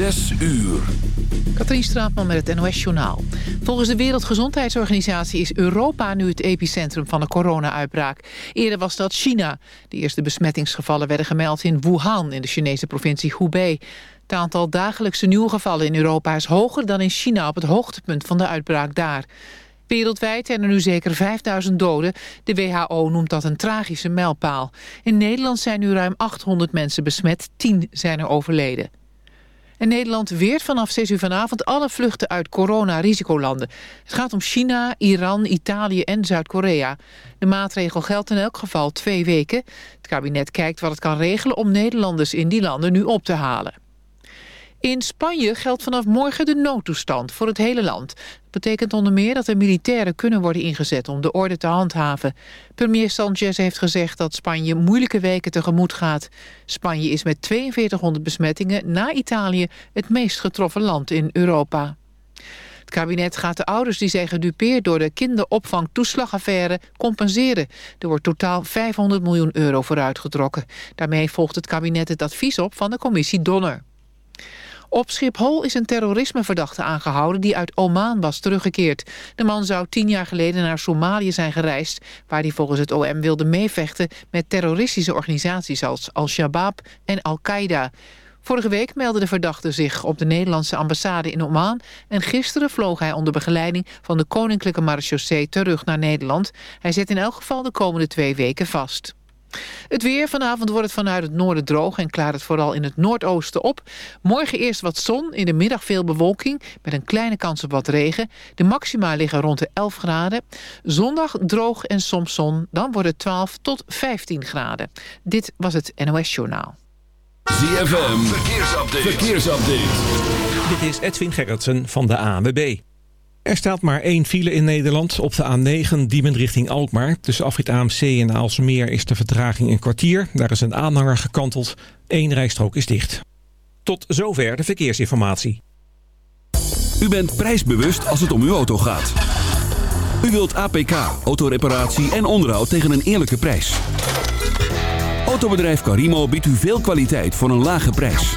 Zes uur. Katrien Straatman met het NOS-journaal. Volgens de Wereldgezondheidsorganisatie is Europa nu het epicentrum van de corona-uitbraak. Eerder was dat China. De eerste besmettingsgevallen werden gemeld in Wuhan in de Chinese provincie Hubei. Het aantal dagelijkse nieuwe gevallen in Europa is hoger dan in China op het hoogtepunt van de uitbraak daar. Wereldwijd zijn er nu zeker 5000 doden. De WHO noemt dat een tragische mijlpaal. In Nederland zijn nu ruim 800 mensen besmet, 10 zijn er overleden. En Nederland weert vanaf 6 uur vanavond alle vluchten uit corona-risicolanden. Het gaat om China, Iran, Italië en Zuid-Korea. De maatregel geldt in elk geval twee weken. Het kabinet kijkt wat het kan regelen om Nederlanders in die landen nu op te halen. In Spanje geldt vanaf morgen de noodtoestand voor het hele land. Dat betekent onder meer dat er militairen kunnen worden ingezet om de orde te handhaven. Premier Sanchez heeft gezegd dat Spanje moeilijke weken tegemoet gaat. Spanje is met 4200 besmettingen na Italië het meest getroffen land in Europa. Het kabinet gaat de ouders die zijn gedupeerd door de kinderopvangtoeslagaffaire compenseren. Er wordt totaal 500 miljoen euro vooruitgetrokken. Daarmee volgt het kabinet het advies op van de commissie Donner. Op Schiphol is een terrorismeverdachte aangehouden die uit Oman was teruggekeerd. De man zou tien jaar geleden naar Somalië zijn gereisd... waar hij volgens het OM wilde meevechten met terroristische organisaties als Al-Shabaab en Al-Qaeda. Vorige week meldde de verdachte zich op de Nederlandse ambassade in Oman... en gisteren vloog hij onder begeleiding van de Koninklijke Marechaussee terug naar Nederland. Hij zit in elk geval de komende twee weken vast. Het weer. Vanavond wordt het vanuit het noorden droog en klaart het vooral in het noordoosten op. Morgen eerst wat zon, in de middag veel bewolking met een kleine kans op wat regen. De maxima liggen rond de 11 graden. Zondag droog en soms zon, dan wordt het 12 tot 15 graden. Dit was het NOS Journaal. ZFM, verkeersupdate. verkeersupdate. Dit is Edwin Gerritsen van de ANWB. Er staat maar één file in Nederland op de A9 Diemen richting Alkmaar. Tussen afrit AMC en Aalsmeer is de vertraging een kwartier. Daar is een aanhanger gekanteld. Eén rijstrook is dicht. Tot zover de verkeersinformatie. U bent prijsbewust als het om uw auto gaat. U wilt APK, autoreparatie en onderhoud tegen een eerlijke prijs. Autobedrijf Carimo biedt u veel kwaliteit voor een lage prijs.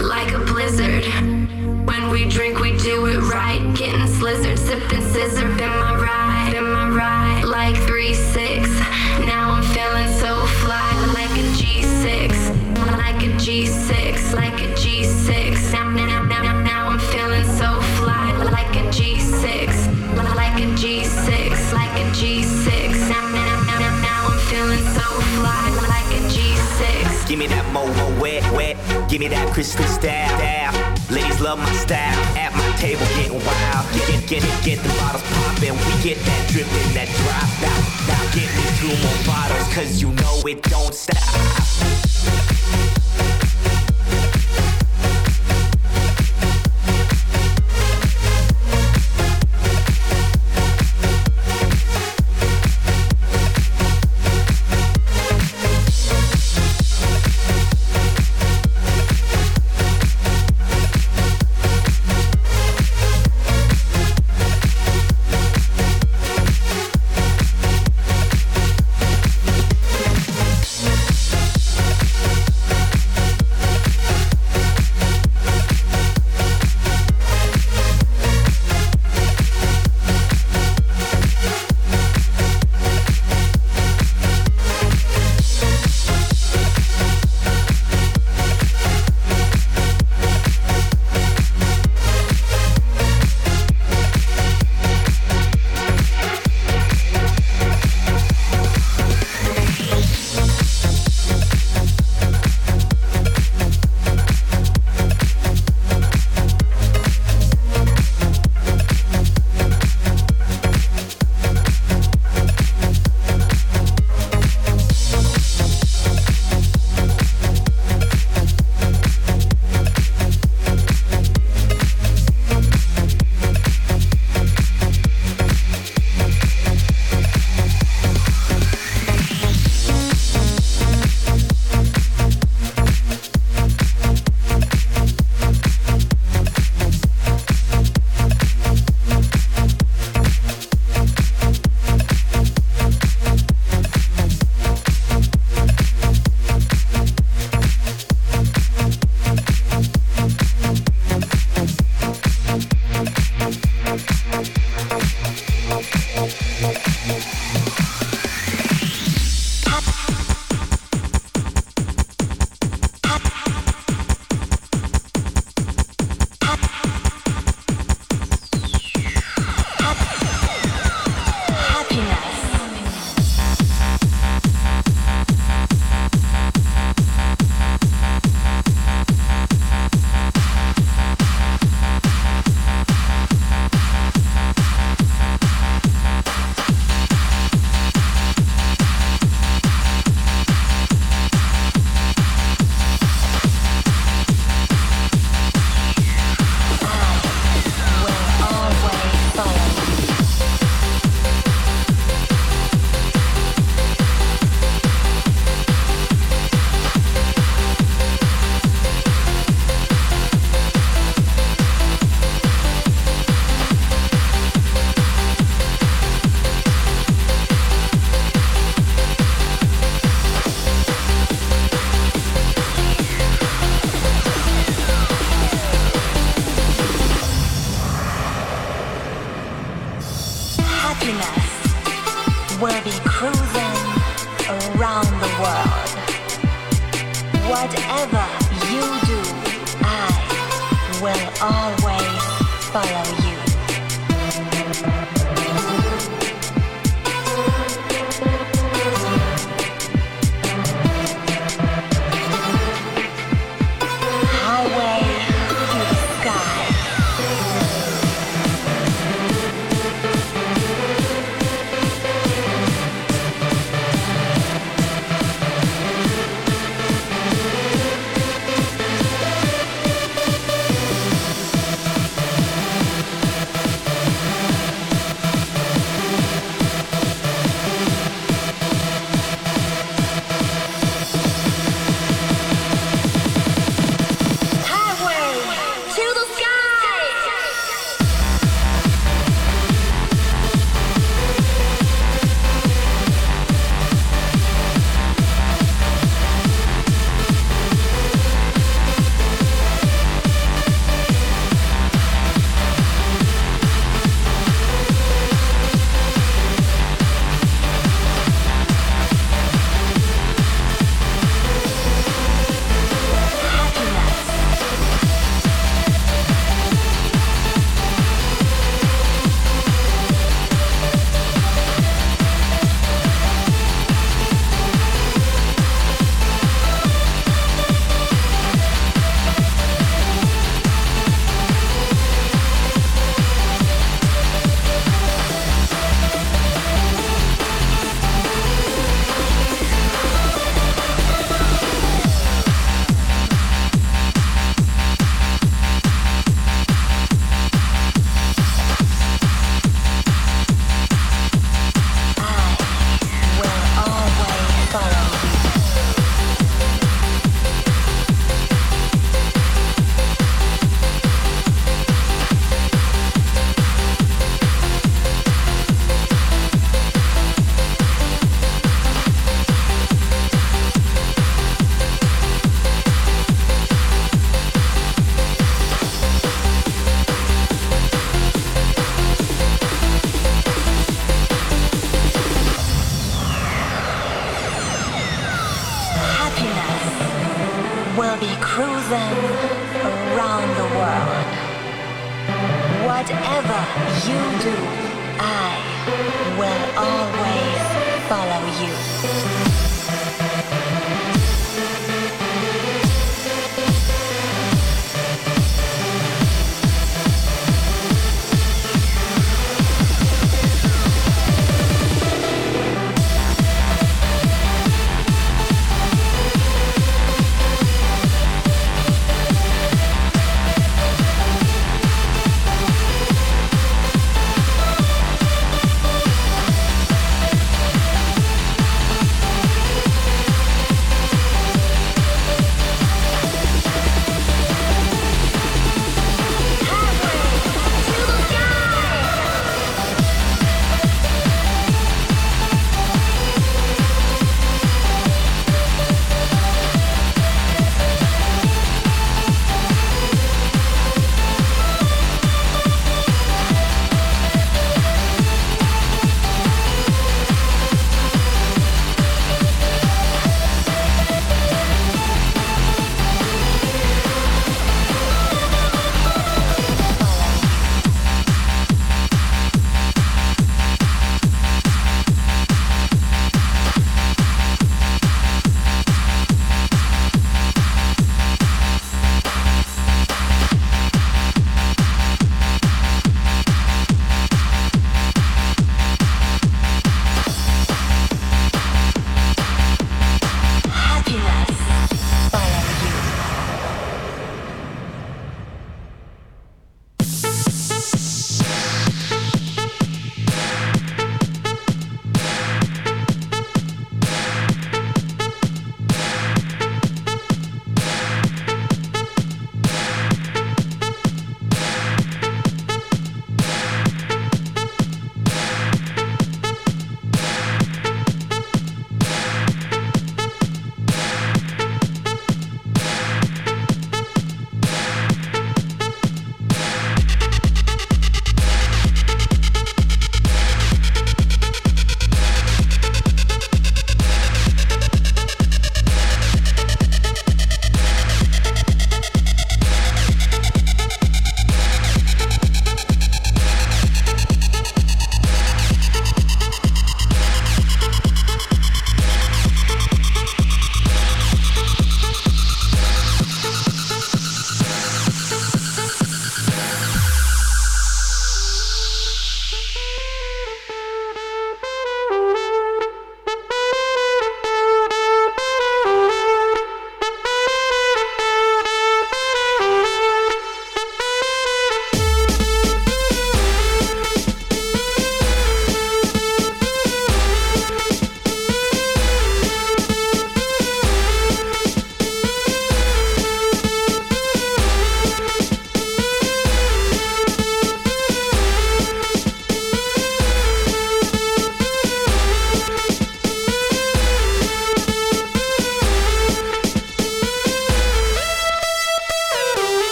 like a Blizzard. When we drink, we do it right. Getting slizzard, sipping scissor, been my Give me that Christian style. Ladies love my style. At my table getting wild. Get get get, get the bottles poppin'. We get that drippin', that drop. out. now get me two more bottles, cause you know it don't stop.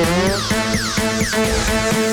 Trumpet. Trumpet. Trumpet. Trumpet. Trumpet. Trumpet. 106.9 ZFM. Trumpet.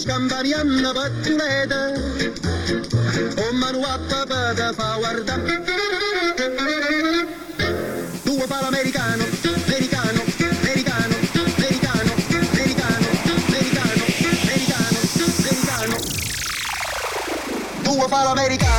Scambarianna Pattuleta, o Manuatta Pada fa guarda. duo palo americano, americano, americano, americano, americano, americano, americano, americano. Palo americano.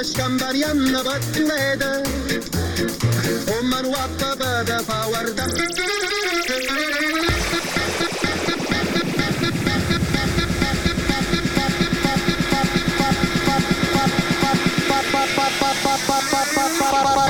Passa scampanianna pattuleta. Un manu a papà da fa guardare. Palamericano,